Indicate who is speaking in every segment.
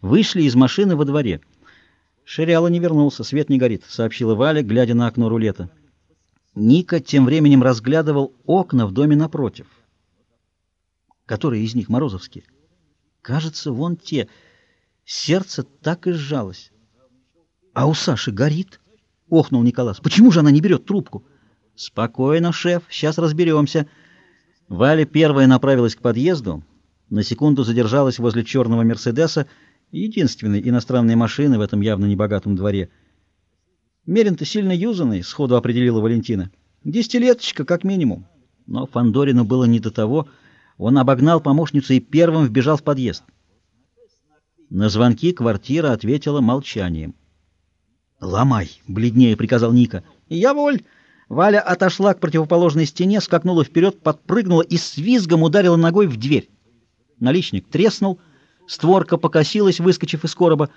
Speaker 1: вышли из машины во дворе. Шериала не вернулся, свет не горит, сообщила Валя, глядя на окно рулета. Ника тем временем разглядывал окна в доме напротив. Которые из них морозовские? Кажется, вон те. Сердце так и сжалось. А у Саши горит, охнул Николас. Почему же она не берет трубку? Спокойно, шеф, сейчас разберемся. Валя первая направилась к подъезду, на секунду задержалась возле черного «Мерседеса», единственной иностранной машины в этом явно небогатом дворе. «Мерин-то сильно юзанный», — сходу определила Валентина. «Десятилеточка, как минимум». Но Фандорину было не до того. Он обогнал помощницу и первым вбежал в подъезд. На звонки квартира ответила молчанием. «Ломай!» — бледнее приказал Ника. «Я воль!» Валя отошла к противоположной стене, скакнула вперед, подпрыгнула и с визгом ударила ногой в дверь. Наличник треснул, створка покосилась, выскочив из короба.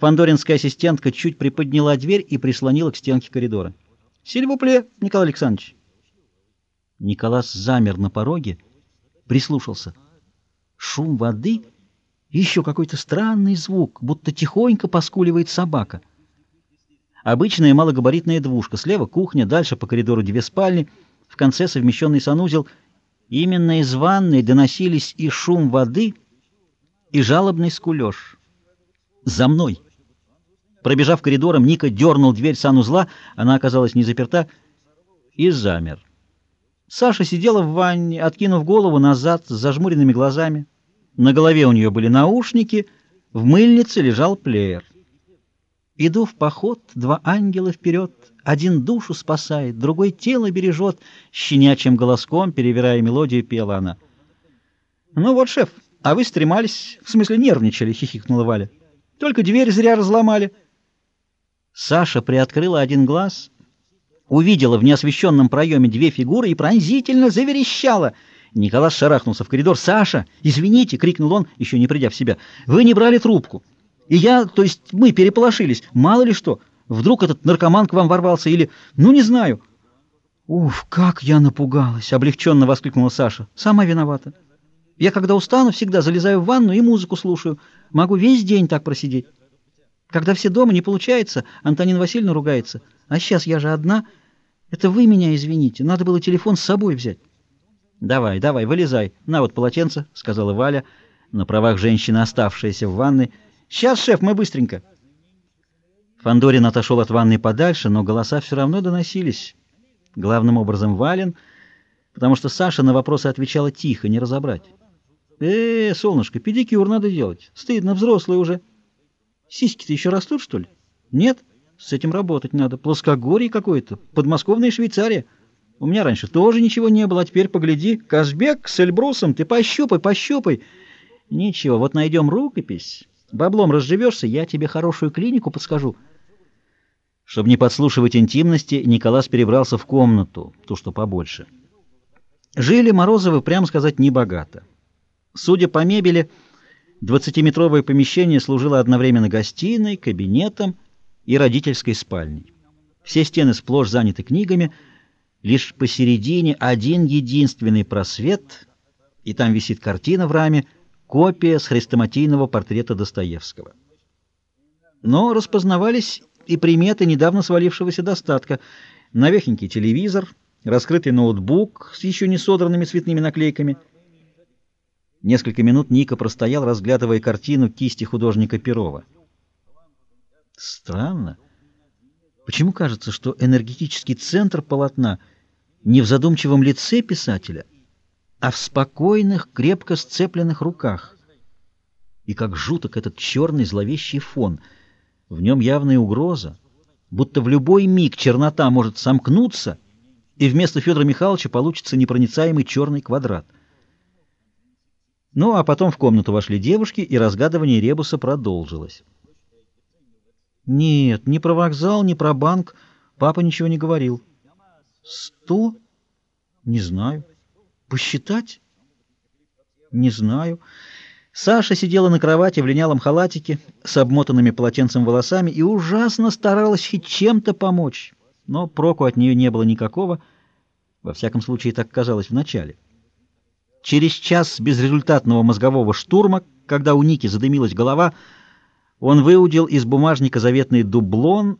Speaker 1: Фандоринская ассистентка чуть приподняла дверь и прислонила к стенке коридора. «Сильвупле, Николай Александрович!» Николас замер на пороге, прислушался. Шум воды еще какой-то странный звук, будто тихонько поскуливает собака. Обычная малогабаритная двушка. Слева кухня, дальше по коридору две спальни, в конце совмещенный санузел — Именно из ванной доносились и шум воды, и жалобный скулеж. «За мной!» Пробежав коридором, Ника дернул дверь санузла, она оказалась не заперта, и замер. Саша сидела в ванне, откинув голову назад с зажмуренными глазами. На голове у нее были наушники, в мыльнице лежал плеер. Иду в поход, два ангела вперед, один душу спасает, другой тело бережет, щенячьим голоском, перевирая мелодию, пела она. «Ну вот, шеф, а вы стремались, в смысле нервничали», — хихикнула Валя. «Только дверь зря разломали». Саша приоткрыла один глаз, увидела в неосвещенном проеме две фигуры и пронзительно заверещала. Николас шарахнулся в коридор. «Саша, извините!» — крикнул он, еще не придя в себя. «Вы не брали трубку!» И я, то есть мы переполошились. Мало ли что. Вдруг этот наркоман к вам ворвался или... Ну, не знаю. Уф, как я напугалась, облегченно воскликнула Саша. Сама виновата. Я, когда устану, всегда залезаю в ванну и музыку слушаю. Могу весь день так просидеть. Когда все дома, не получается, Антонина Васильевна ругается. А сейчас я же одна. Это вы меня извините. Надо было телефон с собой взять. Давай, давай, вылезай. На вот полотенце, сказала Валя, на правах женщины, оставшаяся в ванной. Сейчас, шеф, мы быстренько. Фандорин отошел от ванной подальше, но голоса все равно доносились. Главным образом Вален, потому что Саша на вопросы отвечала тихо, не разобрать. «Э, солнышко, педикюр надо делать. Стыдно, взрослый уже. Сиськи-то еще растут, что ли? Нет? С этим работать надо. Плоскогорье какое-то. Подмосковная Швейцария. У меня раньше тоже ничего не было, а теперь погляди. Казбек с Эльбрусом, ты пощупай, пощупай. Ничего, вот найдем рукопись». Баблом разживешься, я тебе хорошую клинику подскажу. Чтобы не подслушивать интимности, Николас перебрался в комнату, ту, что побольше. Жили Морозовы, прямо сказать, небогато. Судя по мебели, двадцатиметровое помещение служило одновременно гостиной, кабинетом и родительской спальней. Все стены сплошь заняты книгами, лишь посередине один единственный просвет, и там висит картина в раме — копия с хрестоматийного портрета Достоевского. Но распознавались и приметы недавно свалившегося достатка. Навехенький телевизор, раскрытый ноутбук с еще не содранными цветными наклейками. Несколько минут Ника простоял, разглядывая картину кисти художника Перова. Странно. Почему кажется, что энергетический центр полотна не в задумчивом лице писателя, а в спокойных, крепко сцепленных руках. И как жуток этот черный зловещий фон. В нем явная угроза, будто в любой миг чернота может сомкнуться, и вместо Федора Михайловича получится непроницаемый черный квадрат. Ну, а потом в комнату вошли девушки, и разгадывание ребуса продолжилось. Нет, ни про вокзал, ни про банк папа ничего не говорил. Сто? Не знаю. Посчитать? Не знаю. Саша сидела на кровати в линялом халатике с обмотанными полотенцем волосами и ужасно старалась хоть чем-то помочь, но проку от нее не было никакого, во всяком случае так казалось вначале. Через час безрезультатного мозгового штурма, когда у Ники задымилась голова, Он выудил из бумажника заветный дублон